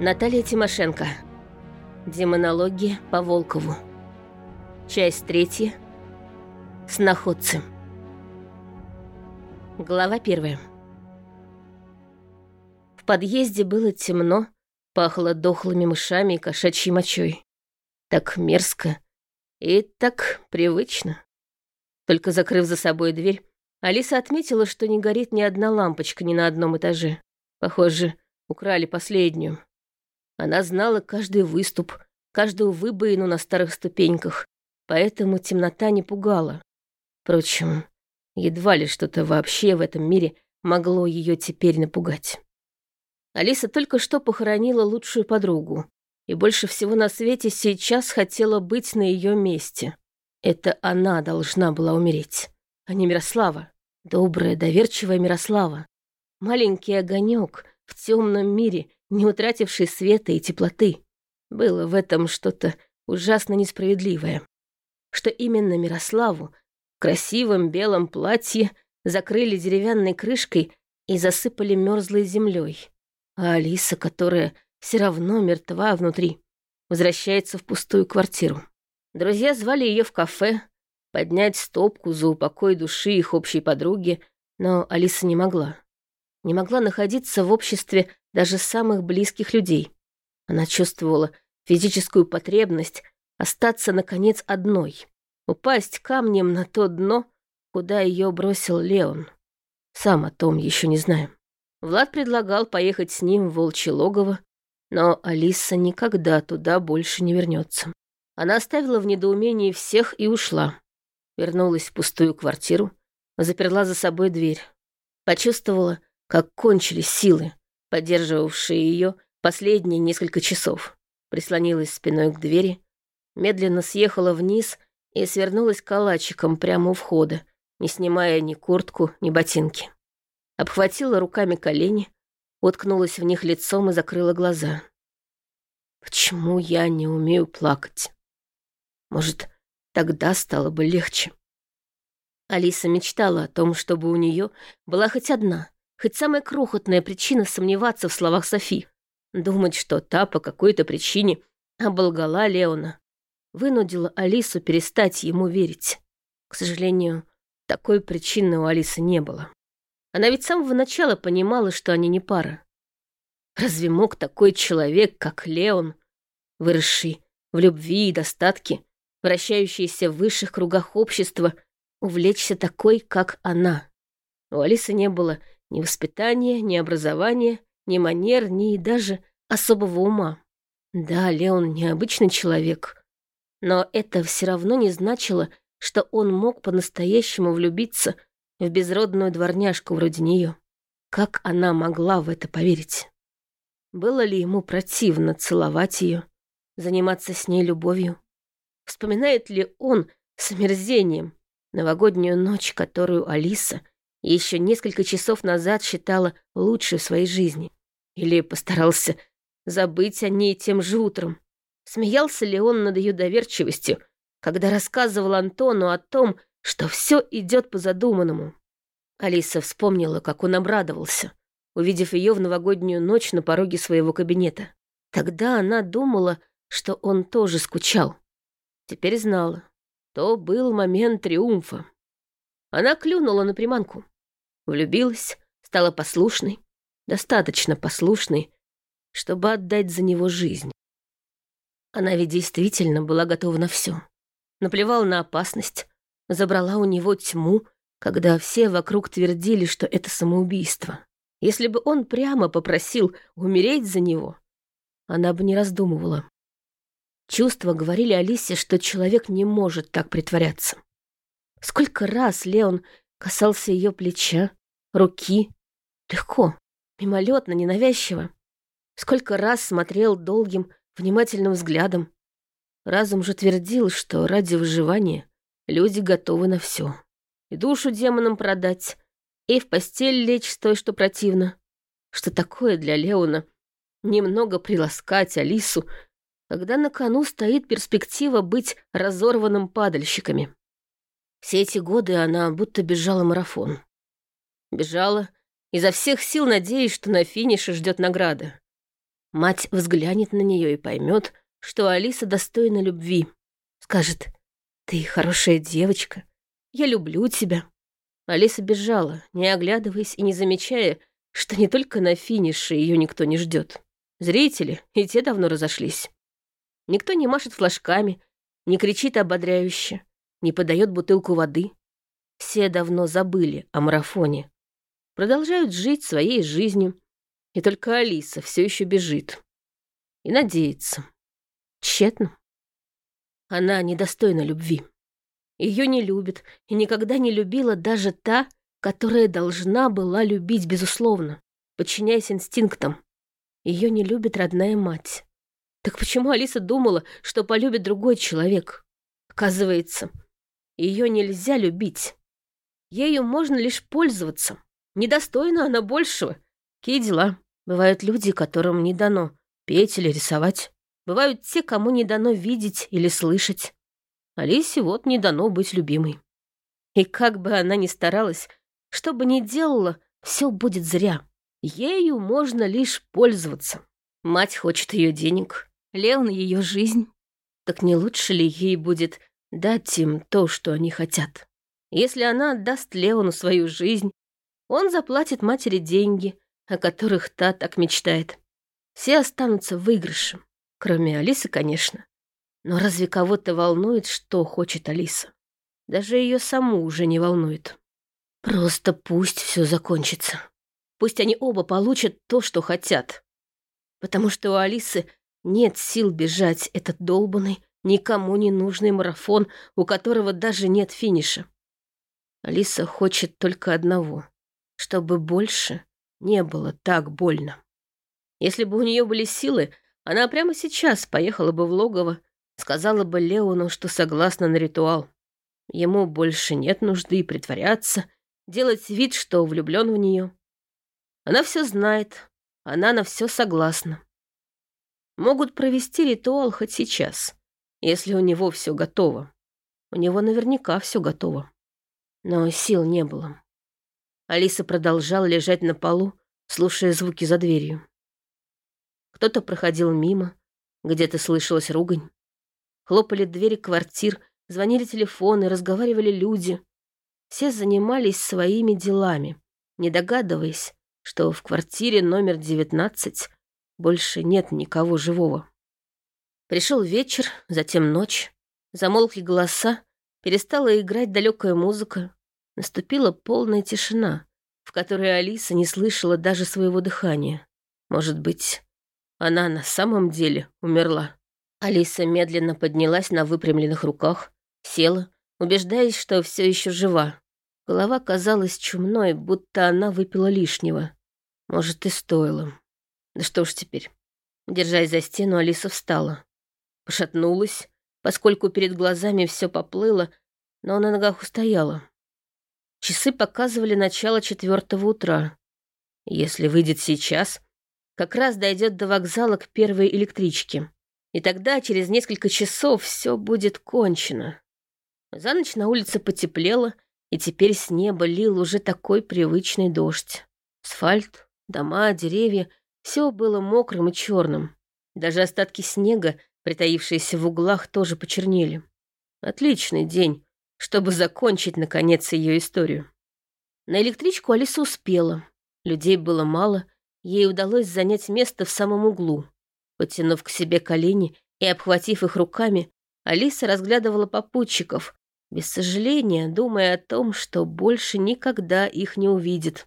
Наталья Тимошенко. Демонология по Волкову. Часть третья. Сноходцы. Глава первая. В подъезде было темно, пахло дохлыми мышами и кошачьей мочой. Так мерзко и так привычно. Только закрыв за собой дверь, Алиса отметила, что не горит ни одна лампочка ни на одном этаже. Похоже, украли последнюю. Она знала каждый выступ, каждую выбоину на старых ступеньках, поэтому темнота не пугала. Впрочем, едва ли что-то вообще в этом мире могло ее теперь напугать. Алиса только что похоронила лучшую подругу, и больше всего на свете сейчас хотела быть на ее месте. Это она должна была умереть, а не Мирослава. Добрая, доверчивая Мирослава. Маленький огонек в темном мире, не утративший света и теплоты. Было в этом что-то ужасно несправедливое. Что именно Мирославу в красивом белом платье закрыли деревянной крышкой и засыпали мерзлой землей, а Алиса, которая все равно мертва внутри, возвращается в пустую квартиру. Друзья звали ее в кафе, поднять стопку за упокой души их общей подруги, но Алиса не могла. Не могла находиться в обществе даже самых близких людей. Она чувствовала физическую потребность остаться, наконец, одной, упасть камнем на то дно, куда ее бросил Леон. Сам о том еще не знаю. Влад предлагал поехать с ним в Волчье логово, но Алиса никогда туда больше не вернется. Она оставила в недоумении всех и ушла. Вернулась в пустую квартиру, заперла за собой дверь. Почувствовала, как кончились силы, поддерживавшие ее последние несколько часов. Прислонилась спиной к двери, медленно съехала вниз и свернулась калачиком прямо у входа, не снимая ни куртку, ни ботинки. Обхватила руками колени, уткнулась в них лицом и закрыла глаза. Почему я не умею плакать? Может, тогда стало бы легче. Алиса мечтала о том, чтобы у нее была хоть одна, хоть самая крохотная причина сомневаться в словах Софи. Думать, что та по какой-то причине оболгала Леона. Вынудила Алису перестать ему верить. К сожалению, такой причины у Алисы не было. Она ведь с самого начала понимала, что они не пара. Разве мог такой человек, как Леон, выросший в любви и достатке, вращающийся в высших кругах общества, увлечься такой, как она. У Алисы не было ни воспитания, ни образования, ни манер, ни даже особого ума. Да, Леон необычный человек, но это все равно не значило, что он мог по-настоящему влюбиться в безродную дворняжку вроде нее. Как она могла в это поверить? Было ли ему противно целовать ее, заниматься с ней любовью? Вспоминает ли он с омерзением новогоднюю ночь, которую Алиса еще несколько часов назад считала лучшей в своей жизни? Или постарался забыть о ней тем же утром? Смеялся ли он над ее доверчивостью, когда рассказывал Антону о том, что все идет по задуманному? Алиса вспомнила, как он обрадовался, увидев ее в новогоднюю ночь на пороге своего кабинета. Тогда она думала, что он тоже скучал. Теперь знала. То был момент триумфа. Она клюнула на приманку. Влюбилась, стала послушной, достаточно послушной, чтобы отдать за него жизнь. Она ведь действительно была готова на все. Наплевала на опасность, забрала у него тьму, когда все вокруг твердили, что это самоубийство. Если бы он прямо попросил умереть за него, она бы не раздумывала. Чувства говорили Алисе, что человек не может так притворяться. Сколько раз Леон касался ее плеча, руки. Легко, мимолетно, ненавязчиво. Сколько раз смотрел долгим, внимательным взглядом. Разум же твердил, что ради выживания люди готовы на все. И душу демонам продать, и в постель лечь с той, что противно. Что такое для Леона немного приласкать Алису когда на кону стоит перспектива быть разорванным падальщиками. Все эти годы она будто бежала марафон. Бежала, изо всех сил надеясь, что на финише ждет награда. Мать взглянет на нее и поймет, что Алиса достойна любви. Скажет, «Ты хорошая девочка, я люблю тебя». Алиса бежала, не оглядываясь и не замечая, что не только на финише ее никто не ждет. Зрители и те давно разошлись. Никто не машет флажками, не кричит ободряюще, не подает бутылку воды. Все давно забыли о марафоне. Продолжают жить своей жизнью, и только Алиса все еще бежит. И надеется. Тщетно. Она недостойна любви. Ее не любит и никогда не любила даже та, которая должна была любить, безусловно, подчиняясь инстинктам. Ее не любит родная мать. Так почему Алиса думала, что полюбит другой человек? Оказывается, ее нельзя любить. Ею можно лишь пользоваться. Недостойна она большего. Какие дела? Бывают люди, которым не дано петь или рисовать. Бывают те, кому не дано видеть или слышать. Алисе вот не дано быть любимой. И как бы она ни старалась, что бы ни делала, все будет зря. Ею можно лишь пользоваться. Мать хочет ее денег, Леон ее жизнь. Так не лучше ли ей будет дать им то, что они хотят? Если она отдаст Леону свою жизнь, он заплатит матери деньги, о которых та так мечтает. Все останутся в выигрыше, кроме Алисы, конечно. Но разве кого-то волнует, что хочет Алиса? Даже ее саму уже не волнует. Просто пусть все закончится. Пусть они оба получат то, что хотят. Потому что у Алисы нет сил бежать этот долбанный, никому не нужный марафон, у которого даже нет финиша. Алиса хочет только одного, чтобы больше не было так больно. Если бы у нее были силы, она прямо сейчас поехала бы в логово Сказала бы Леону, что согласна на ритуал. Ему больше нет нужды притворяться, делать вид, что влюблен в нее. Она все знает, она на все согласна. Могут провести ритуал хоть сейчас, если у него все готово. У него наверняка все готово. Но сил не было. Алиса продолжала лежать на полу, слушая звуки за дверью. Кто-то проходил мимо, где-то слышалась ругань. Хлопали двери квартир, звонили телефоны, разговаривали люди. Все занимались своими делами, не догадываясь, что в квартире номер 19 больше нет никого живого. Пришел вечер, затем ночь, замолкли голоса, перестала играть далекая музыка, наступила полная тишина, в которой Алиса не слышала даже своего дыхания. Может быть, она на самом деле умерла. Алиса медленно поднялась на выпрямленных руках, села, убеждаясь, что все еще жива. Голова казалась чумной, будто она выпила лишнего. Может, и стоило. Да что ж теперь. Держась за стену, Алиса встала. Пошатнулась, поскольку перед глазами все поплыло, но на ногах устояла. Часы показывали начало четвертого утра. Если выйдет сейчас, как раз дойдет до вокзала к первой электричке. И тогда, через несколько часов, все будет кончено. За ночь на улице потеплело, и теперь с неба лил уже такой привычный дождь. Асфальт, дома, деревья — все было мокрым и черным. Даже остатки снега, притаившиеся в углах, тоже почернели. Отличный день, чтобы закончить, наконец, ее историю. На электричку Алиса успела. Людей было мало, ей удалось занять место в самом углу. Подтянув к себе колени и обхватив их руками, Алиса разглядывала попутчиков, без сожаления, думая о том, что больше никогда их не увидит.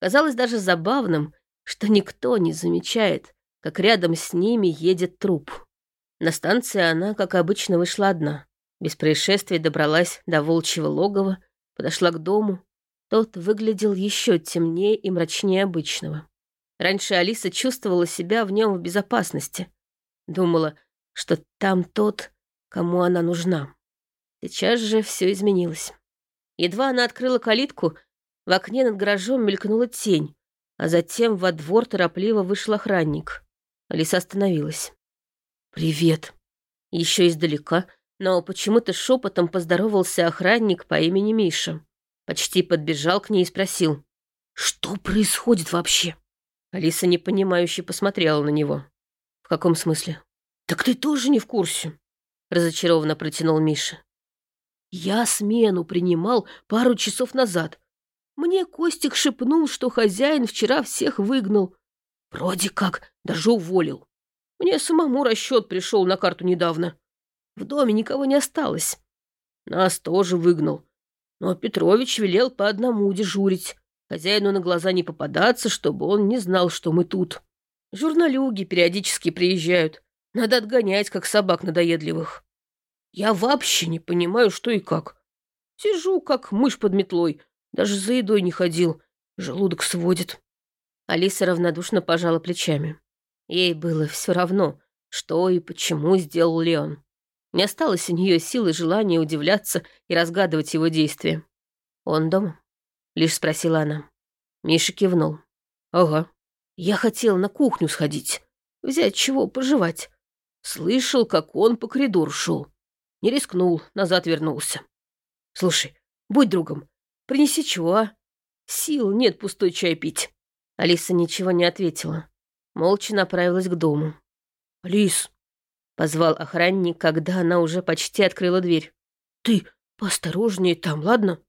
Казалось даже забавным, что никто не замечает, как рядом с ними едет труп. На станции она, как обычно, вышла одна. Без происшествий добралась до волчьего логова, подошла к дому. Тот выглядел еще темнее и мрачнее обычного. Раньше Алиса чувствовала себя в нем в безопасности. Думала, что там тот, кому она нужна. Сейчас же все изменилось. Едва она открыла калитку, в окне над гаражом мелькнула тень, а затем во двор торопливо вышел охранник. Алиса остановилась. «Привет». Еще издалека, но почему-то шепотом поздоровался охранник по имени Миша. Почти подбежал к ней и спросил. «Что происходит вообще?» Алиса непонимающе посмотрела на него. В каком смысле? Так ты тоже не в курсе, разочарованно протянул Миша. Я смену принимал пару часов назад. Мне Костик шепнул, что хозяин вчера всех выгнал. Вроде как даже уволил. Мне самому расчет пришел на карту недавно. В доме никого не осталось. Нас тоже выгнал. Но Петрович велел по одному дежурить. Хозяину на глаза не попадаться, чтобы он не знал, что мы тут. Журналюги периодически приезжают. Надо отгонять, как собак надоедливых. Я вообще не понимаю, что и как. Сижу, как мышь под метлой. Даже за едой не ходил. Желудок сводит. Алиса равнодушно пожала плечами. Ей было все равно, что и почему сделал Леон. Не осталось у нее сил и желания удивляться и разгадывать его действия. «Он дома?» — лишь спросила она. Миша кивнул. «Ага. Я хотел на кухню сходить, взять чего пожевать. Слышал, как он по коридору шел. Не рискнул, назад вернулся. Слушай, будь другом, принеси чего, а? Сил нет пустой чай пить». Алиса ничего не ответила. Молча направилась к дому. «Алис, Позвал охранник, когда она уже почти открыла дверь. «Ты поосторожнее там, ладно?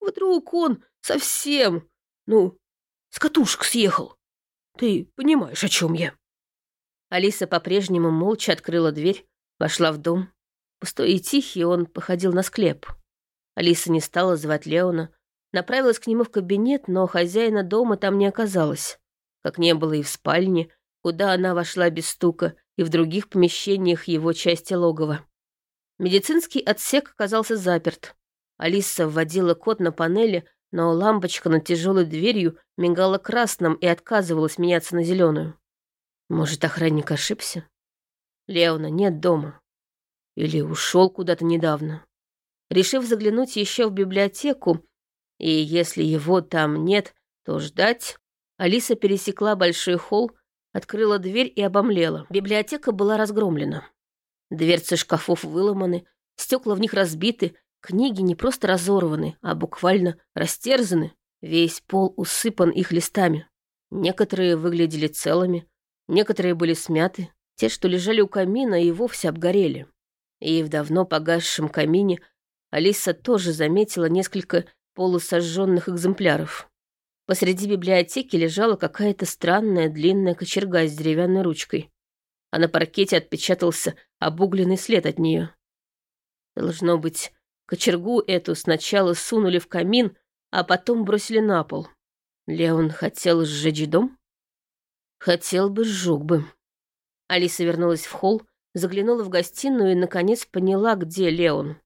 Вдруг он совсем, ну, с катушек съехал. Ты понимаешь, о чем я?» Алиса по-прежнему молча открыла дверь, вошла в дом. Пустой и тихий он походил на склеп. Алиса не стала звать Леона, направилась к нему в кабинет, но хозяина дома там не оказалось, как не было и в спальне, куда она вошла без стука, и в других помещениях его части логова. Медицинский отсек оказался заперт. Алиса вводила код на панели, но лампочка над тяжелой дверью мигала красным и отказывалась меняться на зеленую. Может, охранник ошибся? Леона нет дома. Или ушел куда-то недавно. Решив заглянуть еще в библиотеку, и если его там нет, то ждать, Алиса пересекла большой холл Открыла дверь и обомлела. Библиотека была разгромлена. Дверцы шкафов выломаны, стекла в них разбиты, книги не просто разорваны, а буквально растерзаны. Весь пол усыпан их листами. Некоторые выглядели целыми, некоторые были смяты. Те, что лежали у камина, и вовсе обгорели. И в давно погасшем камине Алиса тоже заметила несколько полусожженных экземпляров. Посреди библиотеки лежала какая-то странная длинная кочерга с деревянной ручкой, а на паркете отпечатался обугленный след от нее. Должно быть, кочергу эту сначала сунули в камин, а потом бросили на пол. Леон хотел сжечь дом? Хотел бы, сжег бы. Алиса вернулась в холл, заглянула в гостиную и, наконец, поняла, где Леон.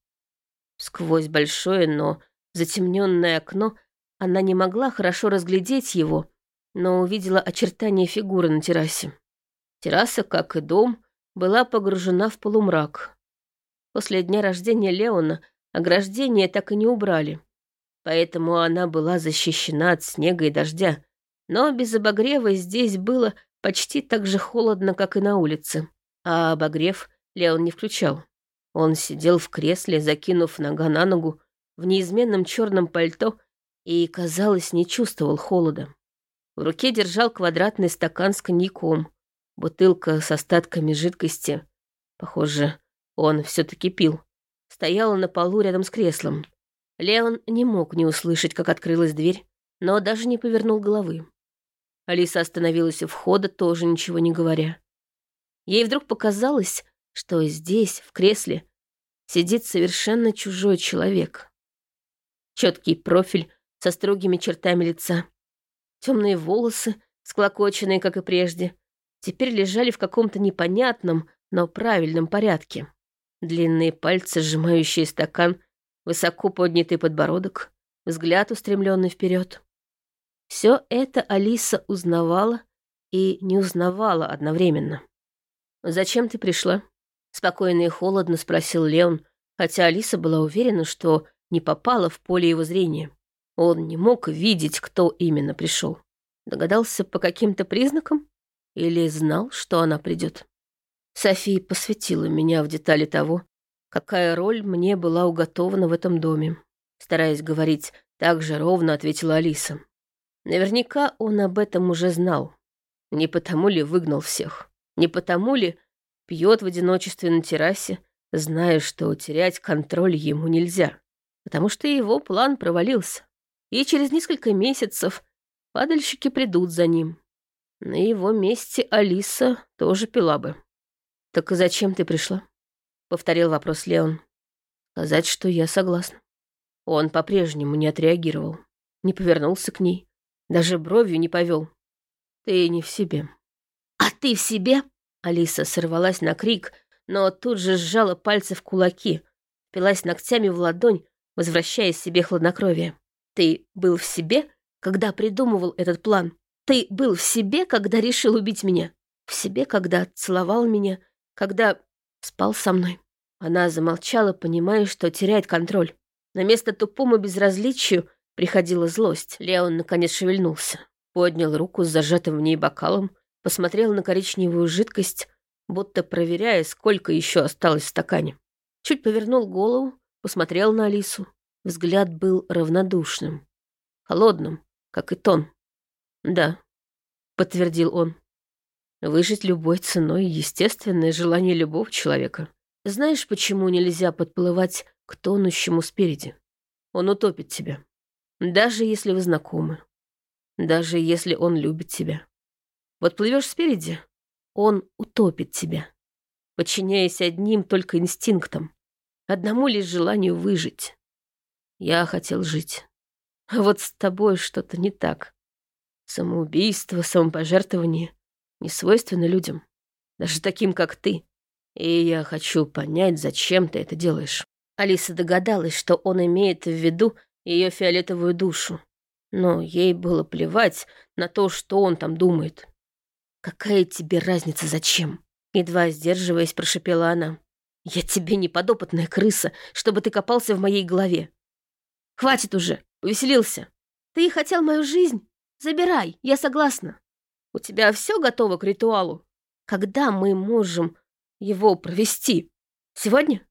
Сквозь большое, но затемненное окно она не могла хорошо разглядеть его, но увидела очертания фигуры на террасе. Терраса, как и дом, была погружена в полумрак. После дня рождения Леона ограждение так и не убрали, поэтому она была защищена от снега и дождя, но без обогрева здесь было почти так же холодно, как и на улице. А обогрев Леон не включал. Он сидел в кресле, закинув нога на ногу, в неизменном черном пальто и, казалось, не чувствовал холода. В руке держал квадратный стакан с коньяком, бутылка с остатками жидкости. Похоже, он все таки пил. Стояла на полу рядом с креслом. Леон не мог не услышать, как открылась дверь, но даже не повернул головы. Алиса остановилась у входа, тоже ничего не говоря. Ей вдруг показалось, что здесь, в кресле, сидит совершенно чужой человек. Четкий профиль со строгими чертами лица. Темные волосы, склокоченные, как и прежде, теперь лежали в каком-то непонятном, но правильном порядке. Длинные пальцы, сжимающие стакан, высоко поднятый подбородок, взгляд устремленный вперед. Все это Алиса узнавала и не узнавала одновременно. «Зачем ты пришла?» — спокойно и холодно спросил Леон, хотя Алиса была уверена, что не попала в поле его зрения. Он не мог видеть, кто именно пришел. Догадался по каким-то признакам? Или знал, что она придет? София посвятила меня в детали того, какая роль мне была уготована в этом доме. Стараясь говорить так же ровно, ответила Алиса. Наверняка он об этом уже знал. Не потому ли выгнал всех? Не потому ли пьет в одиночестве на террасе, зная, что терять контроль ему нельзя? Потому что его план провалился. И через несколько месяцев падальщики придут за ним. На его месте Алиса тоже пила бы. «Так и зачем ты пришла?» — повторил вопрос Леон. «Сказать, что я согласна». Он по-прежнему не отреагировал, не повернулся к ней, даже бровью не повел. «Ты не в себе». «А ты в себе?» Алиса сорвалась на крик, но тут же сжала пальцы в кулаки, впилась ногтями в ладонь, возвращая себе хладнокровие. «Ты был в себе, когда придумывал этот план? Ты был в себе, когда решил убить меня? В себе, когда целовал меня, когда спал со мной?» Она замолчала, понимая, что теряет контроль. На место тупому безразличию приходила злость. Леон наконец шевельнулся, поднял руку с зажатым в ней бокалом, посмотрел на коричневую жидкость, будто проверяя, сколько еще осталось в стакане. Чуть повернул голову, посмотрел на Алису. Взгляд был равнодушным, холодным, как и тон. «Да», — подтвердил он. «Выжить любой ценой — естественное желание любого человека. Знаешь, почему нельзя подплывать к тонущему спереди? Он утопит тебя. Даже если вы знакомы. Даже если он любит тебя. Вот плывешь спереди, он утопит тебя, подчиняясь одним только инстинктам, одному лишь желанию выжить. Я хотел жить. А вот с тобой что-то не так. Самоубийство, самопожертвование не свойственны людям, даже таким, как ты. И я хочу понять, зачем ты это делаешь. Алиса догадалась, что он имеет в виду ее фиолетовую душу. Но ей было плевать на то, что он там думает. «Какая тебе разница, зачем?» Едва сдерживаясь, прошипела она. «Я тебе не подопытная крыса, чтобы ты копался в моей голове. Хватит уже, увеселился. Ты хотел мою жизнь? Забирай, я согласна. У тебя все готово к ритуалу? Когда мы можем его провести? Сегодня?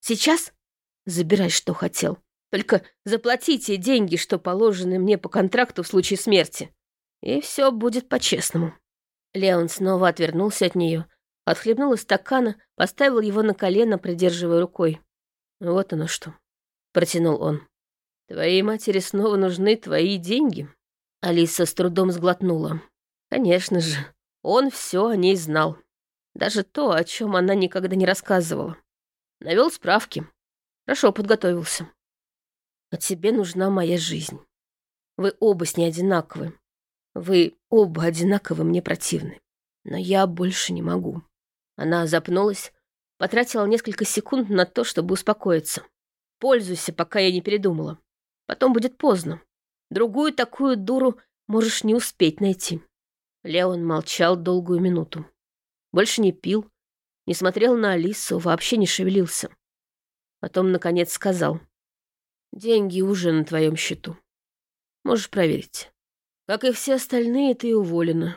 Сейчас? Забирай, что хотел. Только заплатите деньги, что положены мне по контракту в случае смерти. И все будет по-честному». Леон снова отвернулся от нее, отхлебнул из стакана, поставил его на колено, придерживая рукой. «Вот оно что», — протянул он. «Твоей матери снова нужны твои деньги?» Алиса с трудом сглотнула. «Конечно же, он все о ней знал. Даже то, о чем она никогда не рассказывала. Навел справки. Хорошо подготовился. А тебе нужна моя жизнь. Вы оба с ней одинаковы. Вы оба одинаково мне противны. Но я больше не могу. Она запнулась, потратила несколько секунд на то, чтобы успокоиться. Пользуйся, пока я не передумала. Потом будет поздно. Другую такую дуру можешь не успеть найти. Леон молчал долгую минуту. Больше не пил, не смотрел на Алису, вообще не шевелился. Потом, наконец, сказал. «Деньги уже на твоем счету. Можешь проверить. Как и все остальные, ты уволена.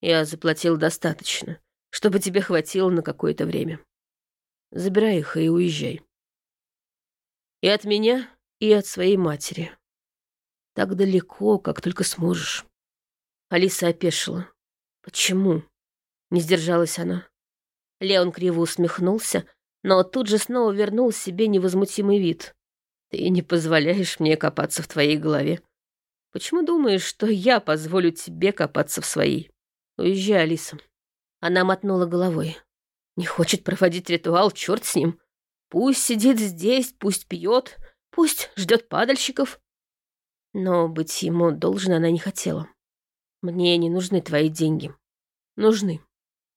Я заплатил достаточно, чтобы тебе хватило на какое-то время. Забирай их и уезжай. И от меня, и от своей матери. Так далеко, как только сможешь. Алиса опешила. Почему? Не сдержалась она. Леон криво усмехнулся, но тут же снова вернул себе невозмутимый вид. Ты не позволяешь мне копаться в твоей голове. Почему думаешь, что я позволю тебе копаться в своей? Уезжай, Алиса. Она мотнула головой. Не хочет проводить ритуал, черт с ним. Пусть сидит здесь, пусть пьет, пусть ждет падальщиков. Но быть ему должна она не хотела. Мне не нужны твои деньги. Нужны,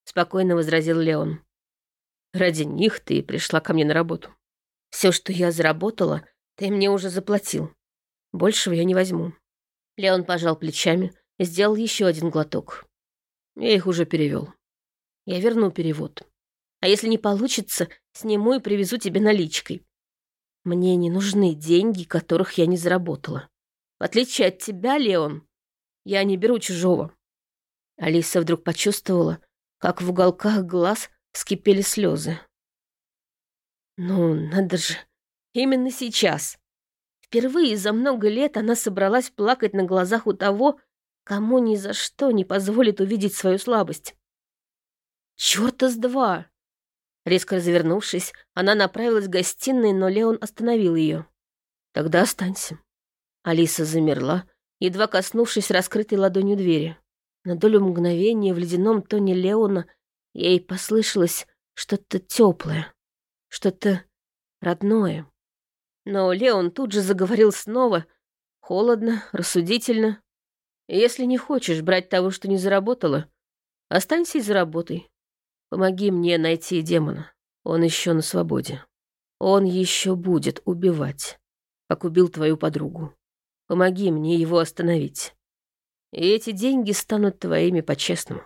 спокойно возразил Леон. Ради них ты пришла ко мне на работу. Все, что я заработала, ты мне уже заплатил. Большего я не возьму. Леон пожал плечами сделал еще один глоток. Я их уже перевел. Я верну перевод. А если не получится, сниму и привезу тебе наличкой. Мне не нужны деньги, которых я не заработала. В отличие от тебя, Леон, я не беру чужого. Алиса вдруг почувствовала, как в уголках глаз вскипели слезы. Ну, надо же, именно сейчас. Впервые за много лет она собралась плакать на глазах у того, кому ни за что не позволит увидеть свою слабость. Чёрта с два! Резко развернувшись, она направилась в гостиной, но Леон остановил ее. «Тогда останься». Алиса замерла, едва коснувшись раскрытой ладонью двери. На долю мгновения в ледяном тоне Леона ей послышалось что-то теплое, что-то родное. Но Леон тут же заговорил снова, холодно, рассудительно. «Если не хочешь брать того, что не заработала, останься и заработай. Помоги мне найти демона. Он еще на свободе. Он еще будет убивать, как убил твою подругу. Помоги мне его остановить. И эти деньги станут твоими по-честному.